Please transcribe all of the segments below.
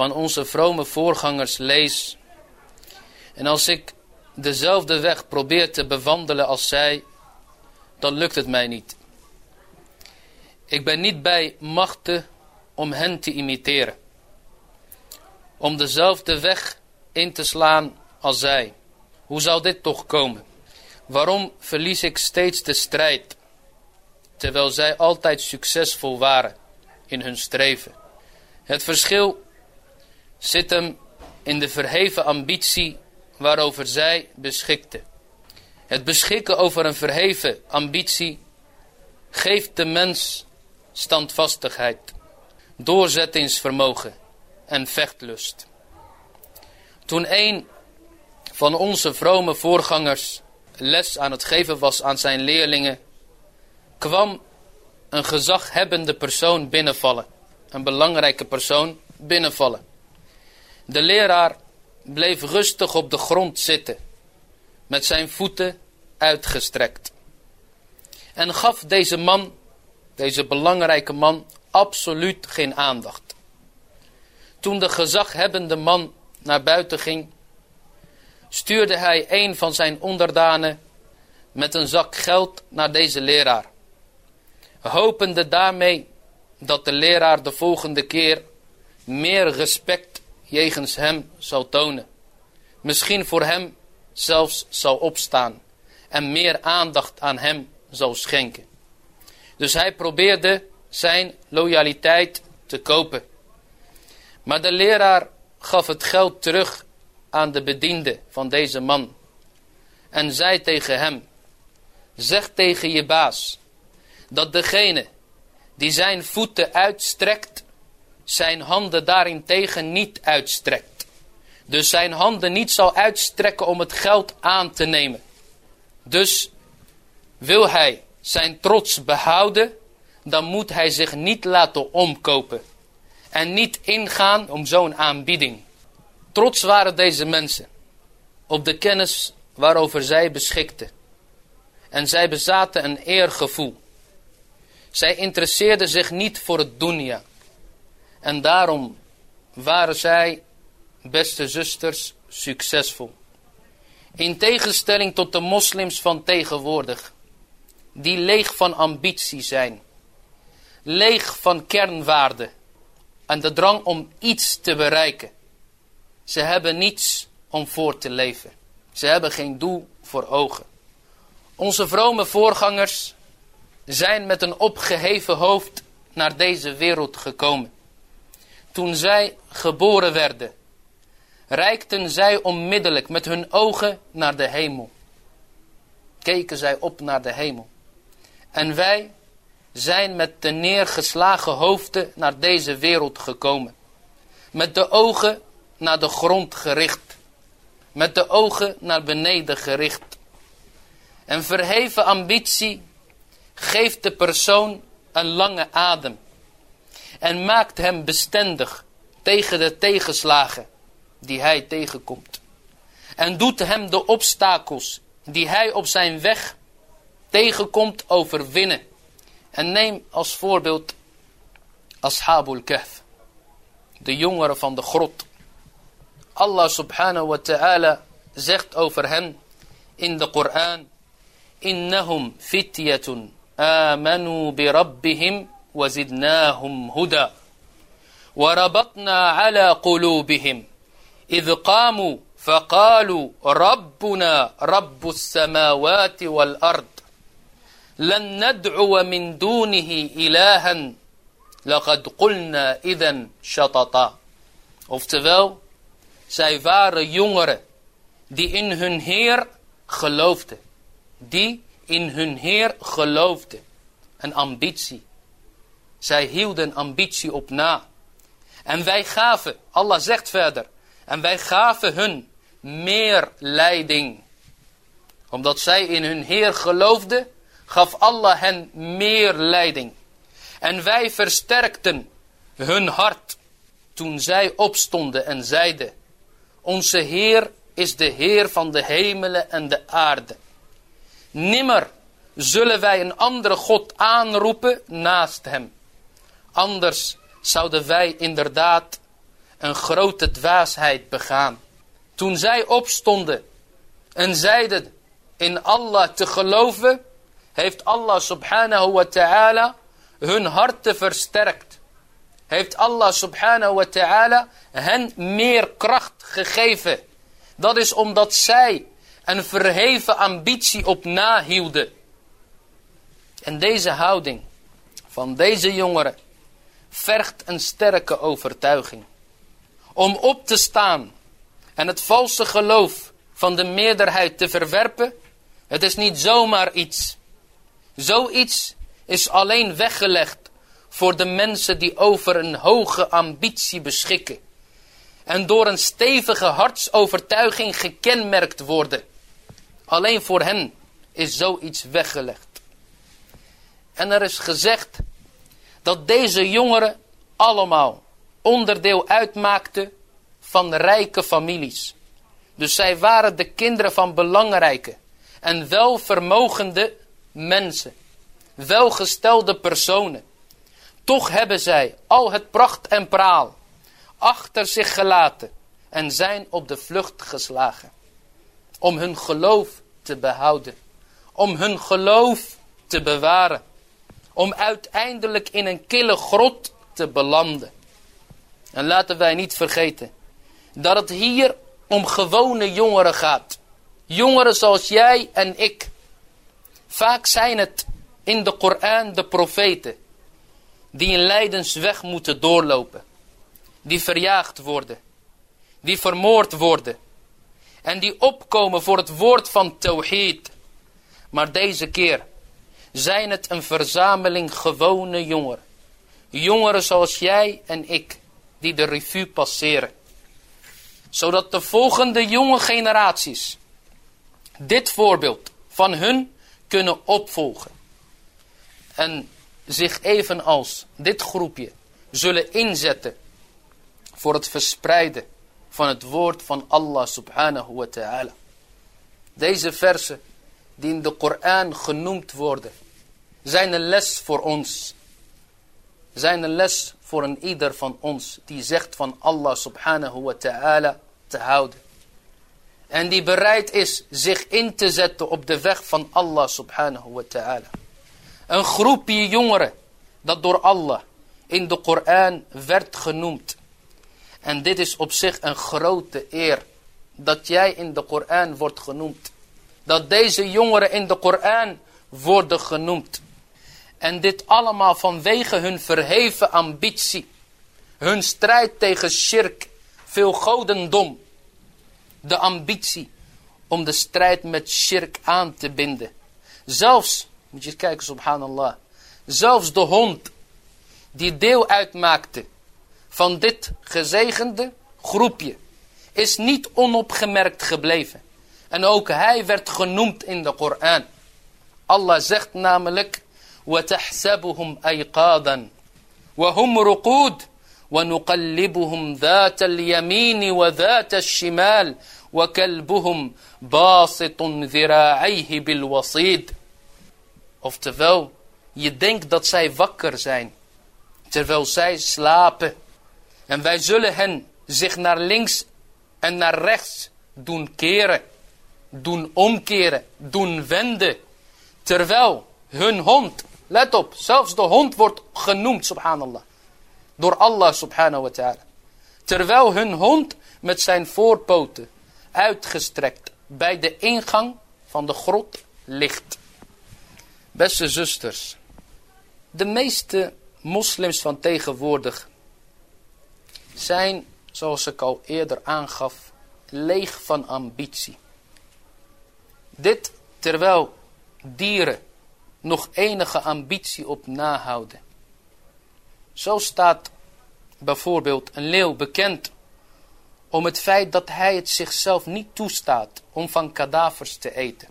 van onze vrome voorgangers lees en als ik dezelfde weg probeer te bewandelen als zij, dan lukt het mij niet. Ik ben niet bij machten om hen te imiteren. Om dezelfde weg in te slaan als zij. Hoe zou dit toch komen? Waarom verlies ik steeds de strijd, terwijl zij altijd succesvol waren in hun streven? Het verschil zit hem in de verheven ambitie waarover zij beschikten. Het beschikken over een verheven ambitie geeft de mens standvastigheid, doorzettingsvermogen en vechtlust. Toen een van onze vrome voorgangers les aan het geven was aan zijn leerlingen, kwam een gezaghebbende persoon binnenvallen, een belangrijke persoon binnenvallen. De leraar bleef rustig op de grond zitten, met zijn voeten uitgestrekt. En gaf deze man, deze belangrijke man, absoluut geen aandacht. Toen de gezaghebbende man naar buiten ging, stuurde hij een van zijn onderdanen met een zak geld naar deze leraar. Hopende daarmee dat de leraar de volgende keer meer respect jegens hem zal tonen. Misschien voor hem zelfs zal opstaan en meer aandacht aan hem zal schenken. Dus hij probeerde zijn loyaliteit te kopen. Maar de leraar gaf het geld terug aan de bediende van deze man. En zei tegen hem, zeg tegen je baas, dat degene die zijn voeten uitstrekt, zijn handen daarentegen niet uitstrekt. Dus zijn handen niet zal uitstrekken om het geld aan te nemen. Dus wil hij zijn trots behouden, dan moet hij zich niet laten omkopen. En niet ingaan om zo'n aanbieding. Trots waren deze mensen op de kennis waarover zij beschikten. En zij bezaten een eergevoel. Zij interesseerden zich niet voor het dunya. En daarom waren zij, beste zusters, succesvol. In tegenstelling tot de moslims van tegenwoordig, die leeg van ambitie zijn, leeg van kernwaarden en de drang om iets te bereiken. Ze hebben niets om voor te leven. Ze hebben geen doel voor ogen. Onze vrome voorgangers zijn met een opgeheven hoofd naar deze wereld gekomen. Toen zij geboren werden, reikten zij onmiddellijk met hun ogen naar de hemel. Keken zij op naar de hemel. En wij zijn met de neergeslagen hoofden naar deze wereld gekomen. Met de ogen naar de grond gericht. Met de ogen naar beneden gericht. En verheven ambitie geeft de persoon een lange adem. En maakt hem bestendig tegen de tegenslagen die hij tegenkomt. En doet hem de obstakels die hij op zijn weg tegenkomt overwinnen. En neem als voorbeeld Ashabul Kahf. De jongeren van de grot. Allah subhanahu wa ta'ala zegt over hen in de Koran. Innahum fityatun amanu bi rabbihim وزدناهم هدى وربطنا على قلوبهم إذ قاموا فقالوا ربنا رب السماوات والأرض لن ندعو من دونه إلها لقد قلنا إذا شططا Oftewel, zij waren jongeren die in hun Heer geloofden. Die in hun Heer geloofden. Een ambitie. Zij hielden ambitie op na. En wij gaven, Allah zegt verder, en wij gaven hun meer leiding. Omdat zij in hun Heer geloofden, gaf Allah hen meer leiding. En wij versterkten hun hart toen zij opstonden en zeiden, onze Heer is de Heer van de hemelen en de aarde. Nimmer zullen wij een andere God aanroepen naast hem. Anders zouden wij inderdaad een grote dwaasheid begaan. Toen zij opstonden en zeiden in Allah te geloven, heeft Allah subhanahu wa ta'ala hun harten versterkt. Heeft Allah subhanahu wa ta'ala hen meer kracht gegeven. Dat is omdat zij een verheven ambitie op nahielden. En deze houding van deze jongeren vergt een sterke overtuiging. Om op te staan en het valse geloof van de meerderheid te verwerpen, het is niet zomaar iets. Zoiets is alleen weggelegd voor de mensen die over een hoge ambitie beschikken. En door een stevige hartsovertuiging gekenmerkt worden. Alleen voor hen is zoiets weggelegd. En er is gezegd dat deze jongeren allemaal onderdeel uitmaakten van rijke families. Dus zij waren de kinderen van belangrijke en welvermogende mensen. Welgestelde personen. Toch hebben zij al het pracht en praal achter zich gelaten en zijn op de vlucht geslagen. Om hun geloof te behouden. Om hun geloof te bewaren. Om uiteindelijk in een kille grot te belanden. En laten wij niet vergeten dat het hier om gewone jongeren gaat. Jongeren zoals jij en ik. Vaak zijn het in de Koran de profeten die een lijdensweg moeten doorlopen. Die verjaagd worden. Die vermoord worden. En die opkomen voor het woord van Tawhid. Maar deze keer zijn het een verzameling gewone jongeren. Jongeren zoals jij en ik, die de revue passeren. Zodat de volgende jonge generaties dit voorbeeld van hun kunnen opvolgen. En zich evenals dit groepje zullen inzetten voor het verspreiden van het woord van Allah subhanahu wa ta'ala. Deze versen die in de Koran genoemd worden, zijn een les voor ons. Zijn een les voor een ieder van ons die zegt van Allah subhanahu wa ta'ala te houden. En die bereid is zich in te zetten op de weg van Allah subhanahu wa ta'ala. Een groepje jongeren dat door Allah in de Koran werd genoemd. En dit is op zich een grote eer. Dat jij in de Koran wordt genoemd. Dat deze jongeren in de Koran worden genoemd. En dit allemaal vanwege hun verheven ambitie. Hun strijd tegen shirk, veel godendom. De ambitie om de strijd met shirk aan te binden. Zelfs, moet je kijken subhanallah. Zelfs de hond die deel uitmaakte van dit gezegende groepje is niet onopgemerkt gebleven. En ook hij werd genoemd in de Koran. Allah zegt namelijk وتحسبهم أيقاظا وهم رقود ونقلبهم ذات اليمين وذات الشمال وكلبهم باسط ذراعيه بالوصيد Oftewel, je denkt dat zij wakker zijn, terwijl zij slapen. En wij zullen hen zich naar links en naar rechts doen keren, doen omkeren, doen wenden. Terwijl hun hond Let op, zelfs de hond wordt genoemd, subhanallah. Door Allah subhanahu wa ta'ala. Terwijl hun hond met zijn voorpoten uitgestrekt bij de ingang van de grot ligt. Beste zusters, de meeste moslims van tegenwoordig zijn, zoals ik al eerder aangaf, leeg van ambitie. Dit terwijl dieren nog enige ambitie op nahouden. Zo staat bijvoorbeeld een leeuw bekend om het feit dat hij het zichzelf niet toestaat om van kadavers te eten.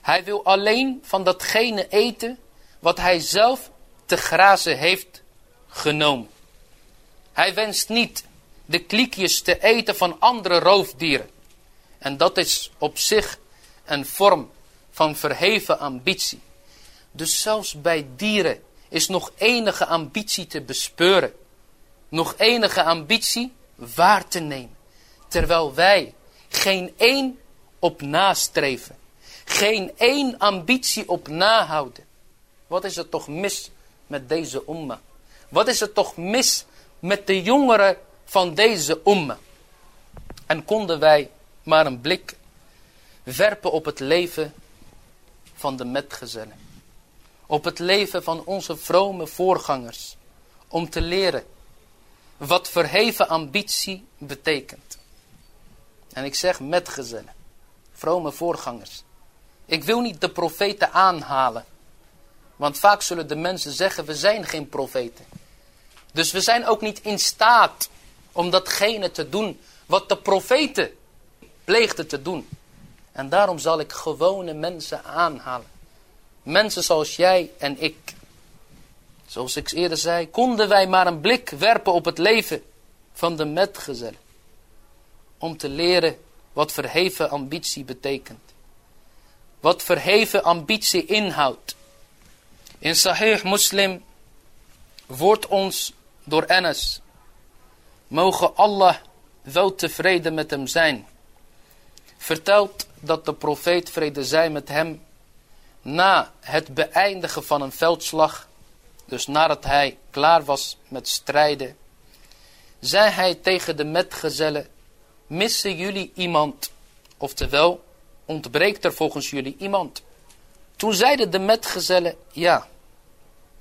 Hij wil alleen van datgene eten wat hij zelf te grazen heeft genomen. Hij wenst niet de kliekjes te eten van andere roofdieren. En dat is op zich een vorm van verheven ambitie. Dus zelfs bij dieren is nog enige ambitie te bespeuren. Nog enige ambitie waar te nemen. Terwijl wij geen één op nastreven. Geen één ambitie op nahouden. Wat is er toch mis met deze umma? Wat is er toch mis met de jongeren van deze umma? En konden wij maar een blik werpen op het leven van de metgezellen. Op het leven van onze vrome voorgangers. Om te leren wat verheven ambitie betekent. En ik zeg metgezellen. Vrome voorgangers. Ik wil niet de profeten aanhalen. Want vaak zullen de mensen zeggen, we zijn geen profeten. Dus we zijn ook niet in staat om datgene te doen wat de profeten pleegden te doen. En daarom zal ik gewone mensen aanhalen. Mensen zoals jij en ik. Zoals ik eerder zei, konden wij maar een blik werpen op het leven van de metgezellen. Om te leren wat verheven ambitie betekent. Wat verheven ambitie inhoudt. In Sahih Muslim wordt ons door Enes. Mogen Allah wel tevreden met hem zijn. Vertelt dat de profeet vrede zij met hem. Na het beëindigen van een veldslag. Dus nadat hij klaar was met strijden. Zei hij tegen de metgezellen. Missen jullie iemand? Oftewel, ontbreekt er volgens jullie iemand? Toen zeiden de metgezellen, ja,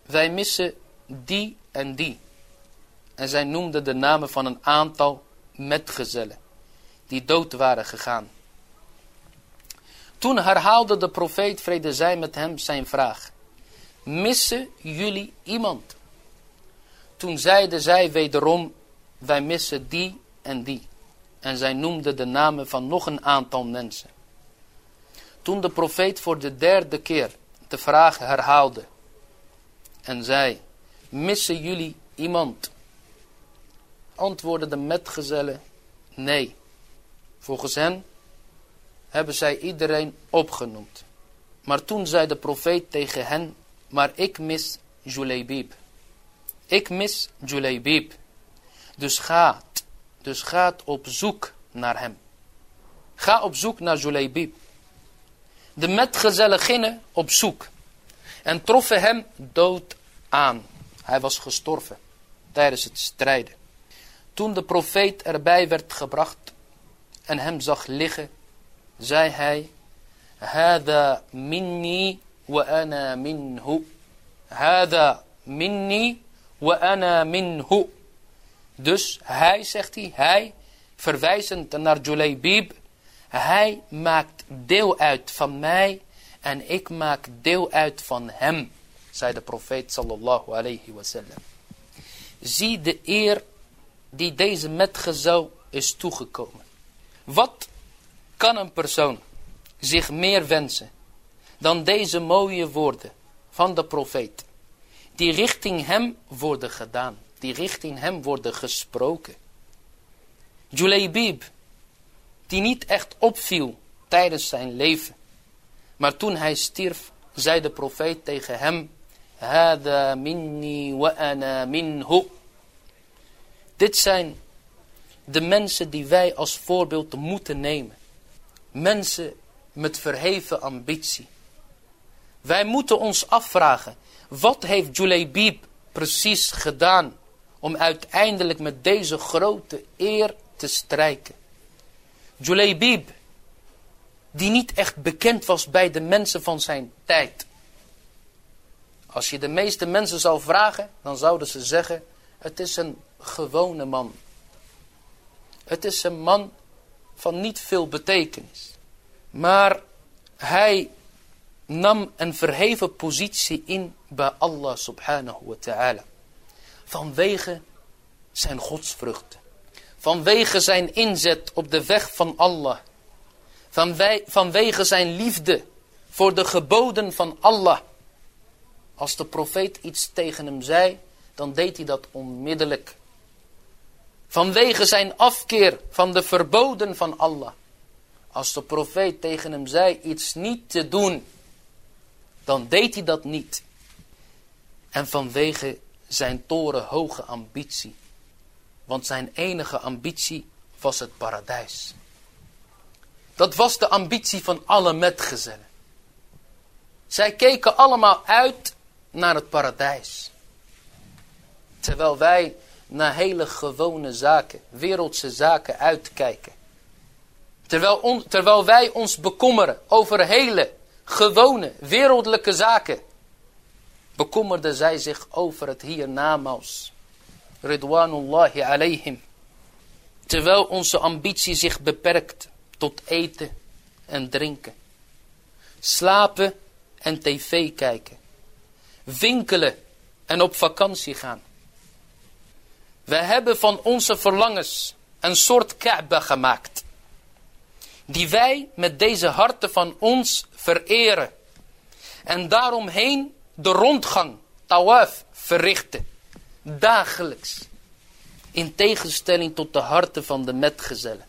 wij missen die en die. En zij noemden de namen van een aantal metgezellen die dood waren gegaan. Toen herhaalde de profeet vrede zij met hem zijn vraag. Missen jullie iemand? Toen zeiden zij wederom, wij missen die en die. En zij noemden de namen van nog een aantal mensen. Toen de profeet voor de derde keer de vraag herhaalde en zei, missen jullie iemand? Antwoordden de metgezellen, nee. Volgens hen hebben zij iedereen opgenoemd. Maar toen zei de profeet tegen hen, maar ik mis Julaybib. Ik mis Julaybib. Dus gaat, dus gaat op zoek naar hem. Ga op zoek naar Julaybib. De metgezellen gingen op zoek en troffen hem dood aan. Hij was gestorven tijdens het strijden. Toen de profeet erbij werd gebracht en hem zag liggen, zei hij, Hada minni wa ana minhu. Hada minni wa ana minhu. Dus hij, zegt hij, hij, verwijzend naar Julaybib, hij maakt deel uit van mij en ik maak deel uit van hem, zei de profeet sallallahu alayhi wasallam. Zie de eer die deze metgezel is toegekomen. Wat kan een persoon zich meer wensen dan deze mooie woorden van de profeet, die richting hem worden gedaan, die richting hem worden gesproken. Julaybib, die niet echt opviel tijdens zijn leven, maar toen hij stierf, zei de profeet tegen hem, Hada minni wa ana minhu. Dit zijn de mensen die wij als voorbeeld moeten nemen. Mensen met verheven ambitie. Wij moeten ons afvragen, wat heeft Julaybib precies gedaan om uiteindelijk met deze grote eer te strijken? Julaybib, die niet echt bekend was bij de mensen van zijn tijd. Als je de meeste mensen zou vragen, dan zouden ze zeggen, het is een gewone man. Het is een man van niet veel betekenis. Maar hij nam een verheven positie in bij Allah subhanahu wa ta'ala. Vanwege zijn godsvruchten. Vanwege zijn inzet op de weg van Allah. Vanwege zijn liefde voor de geboden van Allah. Als de profeet iets tegen hem zei, dan deed hij dat onmiddellijk. Vanwege zijn afkeer van de verboden van Allah. Als de profeet tegen hem zei iets niet te doen, dan deed hij dat niet. En vanwege zijn torenhoge ambitie. Want zijn enige ambitie was het paradijs. Dat was de ambitie van alle metgezellen. Zij keken allemaal uit naar het paradijs. Terwijl wij naar hele gewone zaken, wereldse zaken uitkijken. Terwijl, terwijl wij ons bekommeren over hele gewone wereldlijke zaken. Bekommerden zij zich over het hiernamaals. Ridwanullahi alayhim. Terwijl onze ambitie zich beperkt tot eten en drinken. Slapen en tv kijken. Winkelen en op vakantie gaan. We hebben van onze verlangens een soort Kaaba gemaakt. Die wij met deze harten van ons vereren. En daaromheen de rondgang, tawaf, verrichten. Dagelijks. In tegenstelling tot de harten van de metgezellen.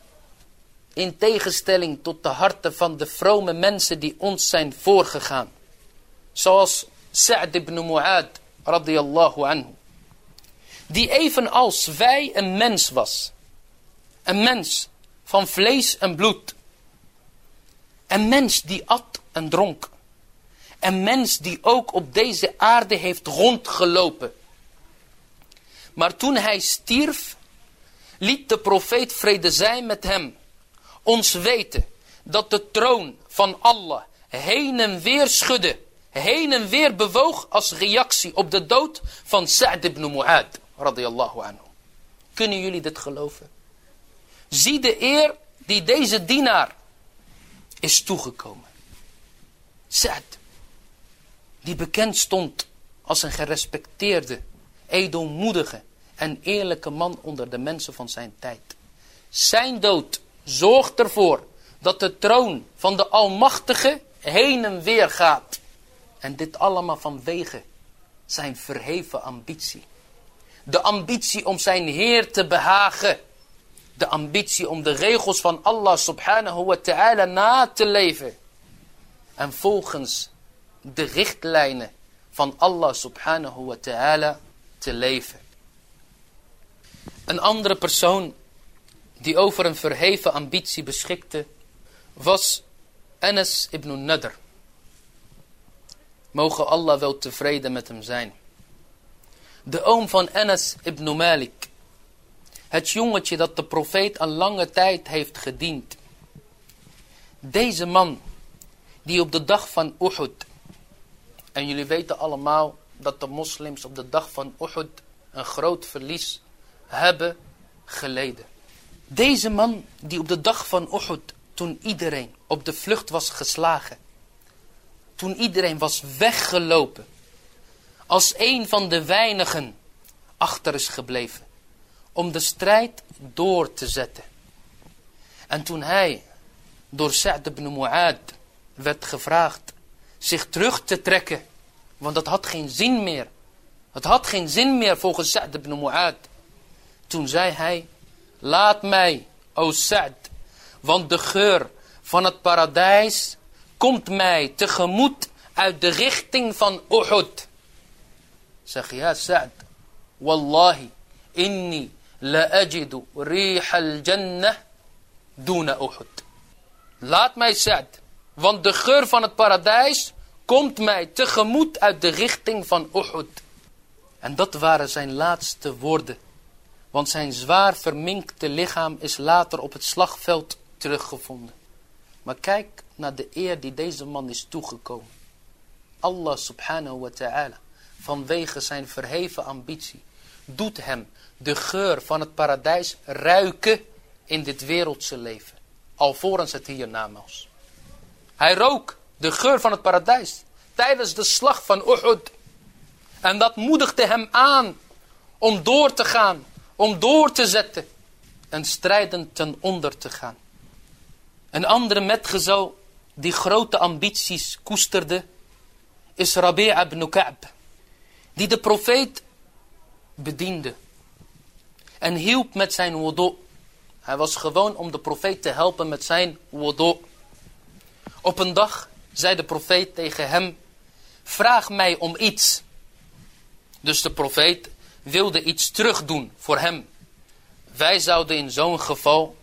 In tegenstelling tot de harten van de vrome mensen die ons zijn voorgegaan. Zoals Sa'd ibn Mu'ad radiyallahu anhu. Die evenals wij een mens was. Een mens van vlees en bloed. Een mens die at en dronk. Een mens die ook op deze aarde heeft rondgelopen. Maar toen hij stierf, liet de profeet vrede zijn met hem ons weten dat de troon van Allah heen en weer schudde, heen en weer bewoog als reactie op de dood van Sa'd ibn Mu'ad, radiyallahu anhu. Kunnen jullie dit geloven? Zie de eer die deze dienaar is toegekomen. Sa'd, die bekend stond als een gerespecteerde, edelmoedige en eerlijke man onder de mensen van zijn tijd. Zijn dood zorgt ervoor dat de troon van de Almachtige heen en weer gaat. En dit allemaal vanwege zijn verheven ambitie. De ambitie om zijn Heer te behagen. De ambitie om de regels van Allah subhanahu wa ta'ala na te leven. En volgens de richtlijnen van Allah subhanahu wa ta'ala te leven. Een andere persoon die over een verheven ambitie beschikte, was Anas ibn Nadr. Mogen Allah wel tevreden met hem zijn. De oom van Anas ibn Malik. Het jongetje dat de profeet een lange tijd heeft gediend. Deze man, die op de dag van Uhud. En jullie weten allemaal dat de moslims op de dag van Uhud een groot verlies hebben geleden. Deze man die op de dag van Uhud, toen iedereen op de vlucht was geslagen. Toen iedereen was weggelopen. Als een van de weinigen achter is gebleven. Om de strijd door te zetten. En toen hij door Sa'd ibn Mu'ad werd gevraagd zich terug te trekken. Want dat had geen zin meer. Het had geen zin meer volgens Sa'd ibn Mu'ad. Toen zei hij, Laat mij, o Sa'd, want de geur van het paradijs komt mij tegemoet uit de richting van Uhud. Zeg ja Sa'd, wallahi, inni la ajidu rih al-jannah duna Uhud. Laat mij Sa'd, want de geur van het paradijs komt mij tegemoet uit de richting van Uhud. En dat waren zijn laatste woorden. Want zijn zwaar verminkte lichaam is later op het slagveld teruggevonden. Maar kijk naar de eer die deze man is toegekomen. Allah subhanahu wa ta'ala, vanwege zijn verheven ambitie, doet hem de geur van het paradijs ruiken in dit wereldse leven. Alvorens het hiernamaals. Hij rook de geur van het paradijs tijdens de slag van Uhud. En dat moedigde hem aan om door te gaan om door te zetten en strijdend ten onder te gaan. Een andere metgezel die grote ambities koesterde, is Rabi'a ibn Ka'b, die de profeet bediende en hielp met zijn wudu. Hij was gewoon om de profeet te helpen met zijn wudu. Op een dag zei de profeet tegen hem, vraag mij om iets. Dus de profeet wilde iets terugdoen voor hem. Wij zouden in zo'n geval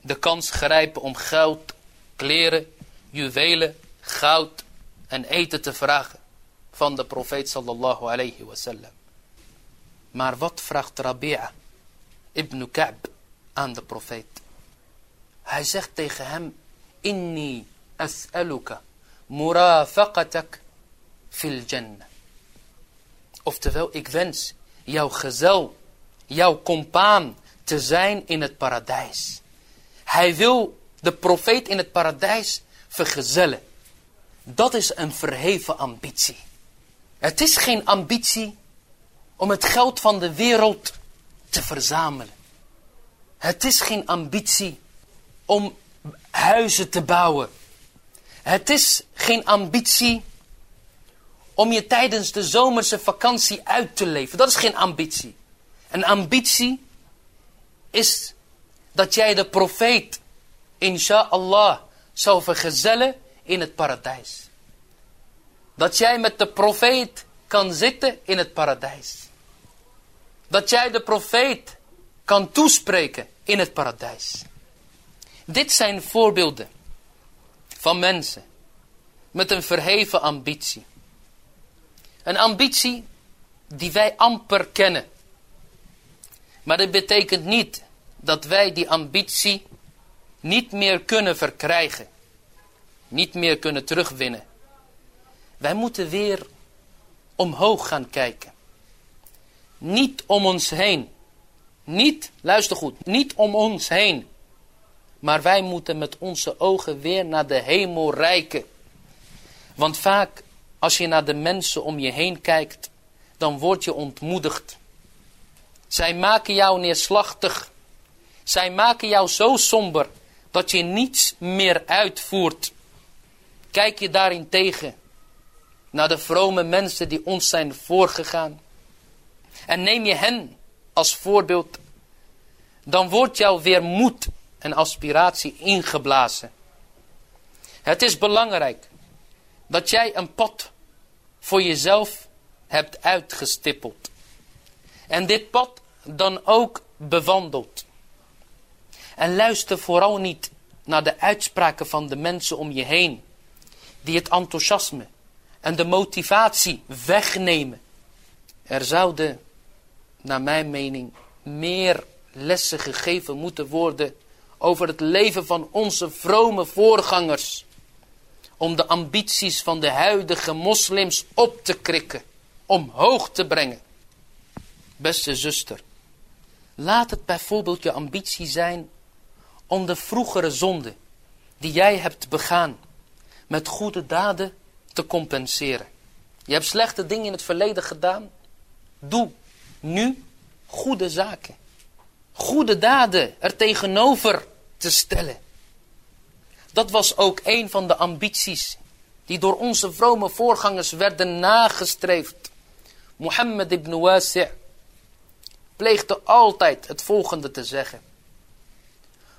de kans grijpen om geld, kleren, juwelen, goud en eten te vragen van de profeet sallallahu alayhi wasallam. Maar wat vraagt Rabi'a ibn Ka'b aan de profeet? Hij zegt tegen hem, inni as'aluka murafaqatak fil jannah. Oftewel, ik wens jouw gezel, jouw compaan te zijn in het paradijs. Hij wil de profeet in het paradijs vergezellen. Dat is een verheven ambitie. Het is geen ambitie om het geld van de wereld te verzamelen. Het is geen ambitie om huizen te bouwen. Het is geen ambitie om je tijdens de zomerse vakantie uit te leven. Dat is geen ambitie. Een ambitie is dat jij de profeet, inshallah, zou vergezellen in het paradijs. Dat jij met de profeet kan zitten in het paradijs. Dat jij de profeet kan toespreken in het paradijs. Dit zijn voorbeelden van mensen met een verheven ambitie. Een ambitie die wij amper kennen. Maar dat betekent niet dat wij die ambitie niet meer kunnen verkrijgen. Niet meer kunnen terugwinnen. Wij moeten weer omhoog gaan kijken. Niet om ons heen. Niet, luister goed, niet om ons heen. Maar wij moeten met onze ogen weer naar de hemel reiken. Want vaak als je naar de mensen om je heen kijkt, dan word je ontmoedigd. Zij maken jou neerslachtig. Zij maken jou zo somber dat je niets meer uitvoert. Kijk je daarin tegen naar de vrome mensen die ons zijn voorgegaan. En neem je hen als voorbeeld. Dan wordt jou weer moed en aspiratie ingeblazen. Het is belangrijk dat jij een pad voor jezelf hebt uitgestippeld. En dit pad dan ook bewandeld. En luister vooral niet naar de uitspraken van de mensen om je heen. Die het enthousiasme en de motivatie wegnemen. Er zouden, naar mijn mening, meer lessen gegeven moeten worden over het leven van onze vrome voorgangers om de ambities van de huidige moslims op te krikken, omhoog te brengen. Beste zuster, laat het bijvoorbeeld je ambitie zijn om de vroegere zonde die jij hebt begaan met goede daden te compenseren. Je hebt slechte dingen in het verleden gedaan. Doe nu goede zaken. Goede daden er tegenover te stellen. Dat was ook een van de ambities die door onze vrome voorgangers werden nagestreefd. Mohammed ibn Wasi' pleegde altijd het volgende te zeggen.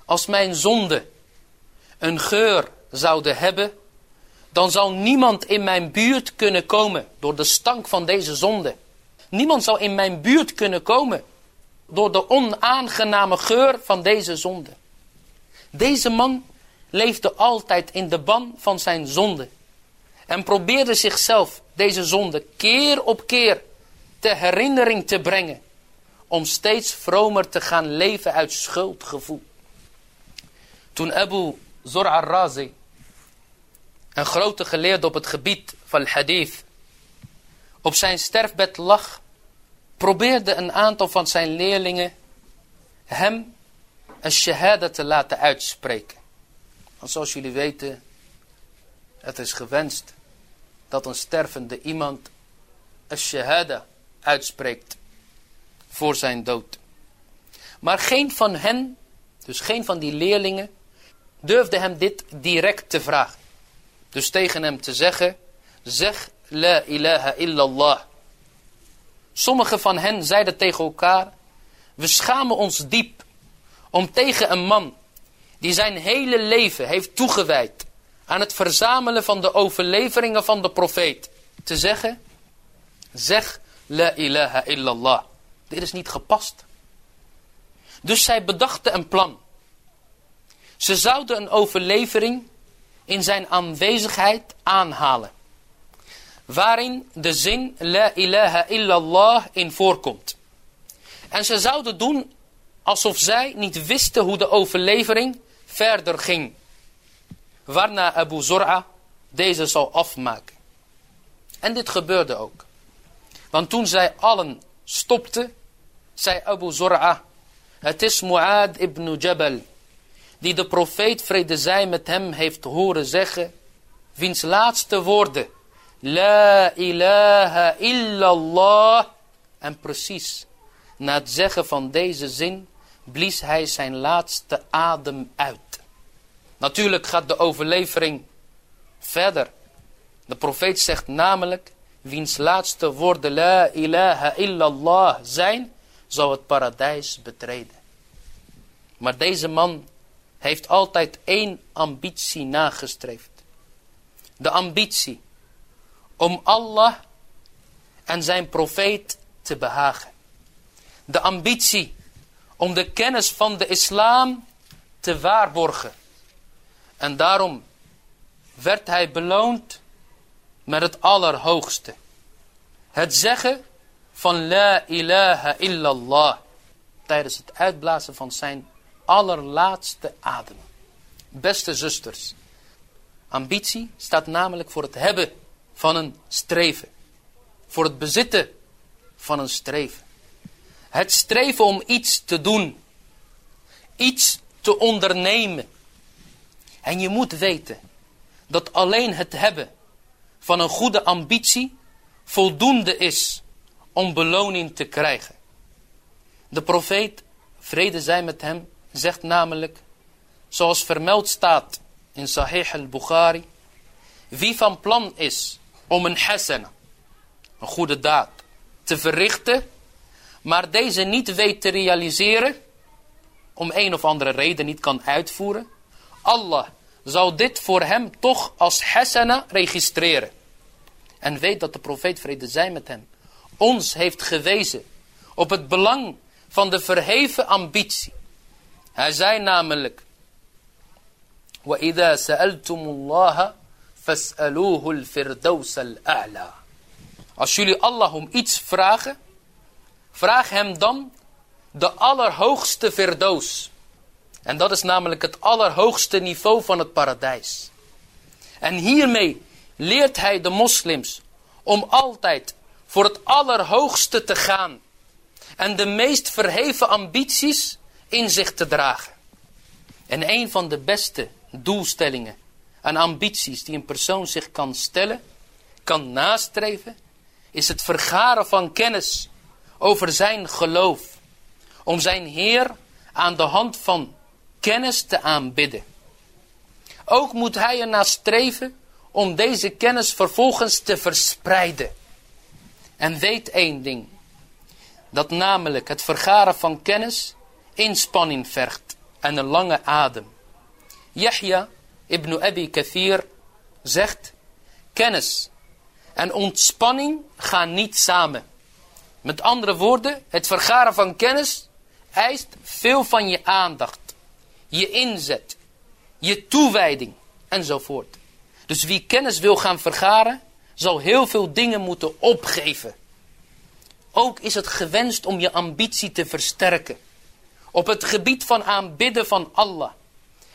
Als mijn zonde een geur zouden hebben, dan zal niemand in mijn buurt kunnen komen door de stank van deze zonde. Niemand zal in mijn buurt kunnen komen door de onaangename geur van deze zonde. Deze man leefde altijd in de ban van zijn zonde. En probeerde zichzelf deze zonde keer op keer ter herinnering te brengen. Om steeds vromer te gaan leven uit schuldgevoel. Toen Abu Zor al-Razi, een grote geleerde op het gebied van hadith, op zijn sterfbed lag, probeerde een aantal van zijn leerlingen hem een shahada te laten uitspreken. Want zoals jullie weten, het is gewenst dat een stervende iemand een shahada uitspreekt voor zijn dood. Maar geen van hen, dus geen van die leerlingen, durfde hem dit direct te vragen. Dus tegen hem te zeggen, zeg la ilaha illallah. Sommigen van hen zeiden tegen elkaar, we schamen ons diep om tegen een man die zijn hele leven heeft toegewijd aan het verzamelen van de overleveringen van de profeet, te zeggen, zeg la ilaha illallah. Dit is niet gepast. Dus zij bedachten een plan. Ze zouden een overlevering in zijn aanwezigheid aanhalen. Waarin de zin La ilaha illallah in voorkomt. En ze zouden doen alsof zij niet wisten hoe de overlevering verder ging. Waarna Abu Zur'a deze zou afmaken. En dit gebeurde ook. Want toen zij allen stopten, zei Abu Zur'a, het is Mu'ad ibn Jabal die de profeet vrede zij met hem heeft horen zeggen, wiens laatste woorden, La ilaha illallah, en precies na het zeggen van deze zin, blies hij zijn laatste adem uit. Natuurlijk gaat de overlevering verder. De profeet zegt namelijk, wiens laatste woorden La ilaha illallah zijn, zal het paradijs betreden. Maar deze man heeft altijd één ambitie nagestreefd. De ambitie om Allah en zijn profeet te behagen. De ambitie om de kennis van de islam te waarborgen. En daarom werd hij beloond met het allerhoogste. Het zeggen van la ilaha illallah tijdens het uitblazen van zijn allerlaatste adem. Beste zusters, ambitie staat namelijk voor het hebben van een streven. Voor het bezitten van een streven. Het streven om iets te doen. Iets te ondernemen. En je moet weten dat alleen het hebben van een goede ambitie voldoende is om beloning te krijgen. De profeet, vrede zij met hem, zegt namelijk, zoals vermeld staat in Sahih al-Bukhari, wie van plan is om een hasana, een goede daad, te verrichten, maar deze niet weet te realiseren, om een of andere reden niet kan uitvoeren, Allah zal dit voor hem toch als hasana registreren. En weet dat de profeet vrede zij met hem, ons heeft gewezen op het belang van de verheven ambitie hij zei namelijk, وَإِذَا سَأَلْتُمُ اللَّهَ فَاسْأَلُوهُ الْفِرْدَوْسَ الْأَعْلَى Als jullie Allah om iets vragen, vraag hem dan de allerhoogste firdaus. En dat is namelijk het allerhoogste niveau van het paradijs. En hiermee leert hij de moslims om altijd voor het allerhoogste te gaan. En de meest verheven ambities in zich te dragen. En een van de beste doelstellingen en ambities die een persoon zich kan stellen, kan nastreven, is het vergaren van kennis over zijn geloof. Om zijn Heer aan de hand van kennis te aanbidden. Ook moet hij ernaar streven om deze kennis vervolgens te verspreiden. En weet één ding. Dat namelijk het vergaren van kennis inspanning vergt en een lange adem. Yahya ibn Abi Kathir zegt, kennis en ontspanning gaan niet samen. Met andere woorden, het vergaren van kennis eist veel van je aandacht, je inzet, je toewijding enzovoort. Dus wie kennis wil gaan vergaren, zal heel veel dingen moeten opgeven. Ook is het gewenst om je ambitie te versterken op het gebied van aanbidden van Allah.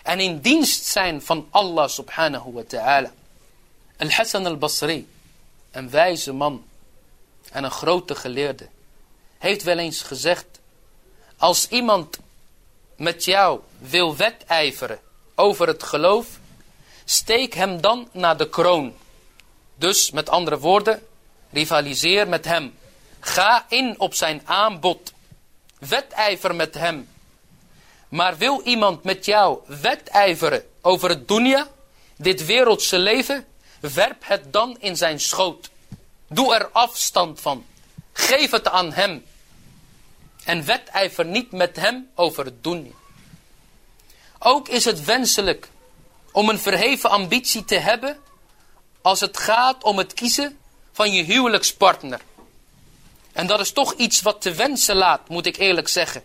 En in dienst zijn van Allah subhanahu wa ta'ala. Al-Hassan al-Basri, een wijze man en een grote geleerde, heeft wel eens gezegd, als iemand met jou wil wedijveren over het geloof, steek hem dan naar de kroon. Dus met andere woorden, rivaliseer met hem. Ga in op zijn aanbod. Wedijver met hem Maar wil iemand met jou wedijveren over het dunya, dit wereldse leven, werp het dan in zijn schoot. Doe er afstand van. Geef het aan hem. En wedijver niet met hem over het dunya. Ook is het wenselijk om een verheven ambitie te hebben als het gaat om het kiezen van je huwelijkspartner. En dat is toch iets wat te wensen laat, moet ik eerlijk zeggen.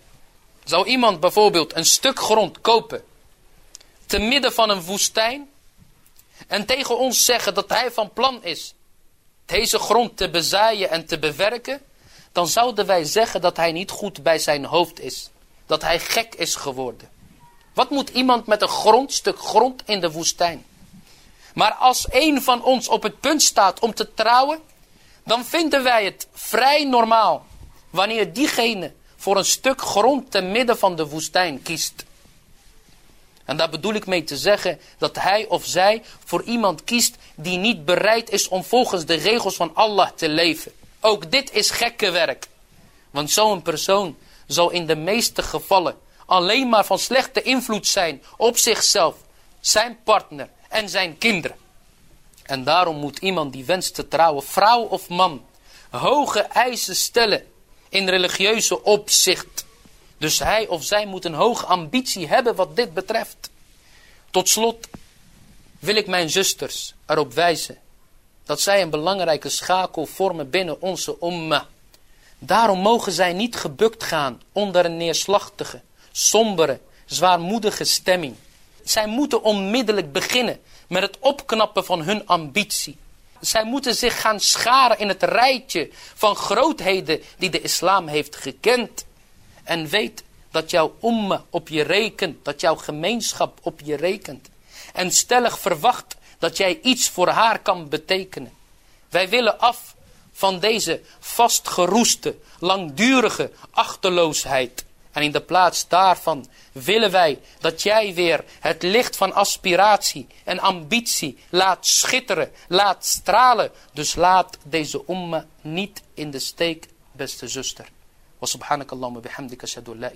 Zou iemand bijvoorbeeld een stuk grond kopen, te midden van een woestijn, en tegen ons zeggen dat hij van plan is deze grond te bezaaien en te bewerken, dan zouden wij zeggen dat hij niet goed bij zijn hoofd is. Dat hij gek is geworden. Wat moet iemand met een grondstuk grond in de woestijn? Maar als een van ons op het punt staat om te trouwen, dan vinden wij het vrij normaal wanneer diegene voor een stuk grond te midden van de woestijn kiest. En daar bedoel ik mee te zeggen dat hij of zij voor iemand kiest die niet bereid is om volgens de regels van Allah te leven. Ook dit is gekke werk. Want zo'n persoon zal in de meeste gevallen alleen maar van slechte invloed zijn op zichzelf, zijn partner en zijn kinderen. En daarom moet iemand die wenst te trouwen, vrouw of man, hoge eisen stellen in religieuze opzicht. Dus hij of zij moet een hoge ambitie hebben wat dit betreft. Tot slot wil ik mijn zusters erop wijzen dat zij een belangrijke schakel vormen binnen onze umma. Daarom mogen zij niet gebukt gaan onder een neerslachtige, sombere, zwaarmoedige stemming. Zij moeten onmiddellijk beginnen met het opknappen van hun ambitie. Zij moeten zich gaan scharen in het rijtje van grootheden die de islam heeft gekend. En weet dat jouw umma op je rekent, dat jouw gemeenschap op je rekent. En stellig verwacht dat jij iets voor haar kan betekenen. Wij willen af van deze vastgeroeste, langdurige achterloosheid. En in de plaats daarvan willen wij dat jij weer het licht van aspiratie en ambitie laat schitteren, laat stralen. Dus laat deze umma niet in de steek, beste zuster. Bihamdika ashhadu la.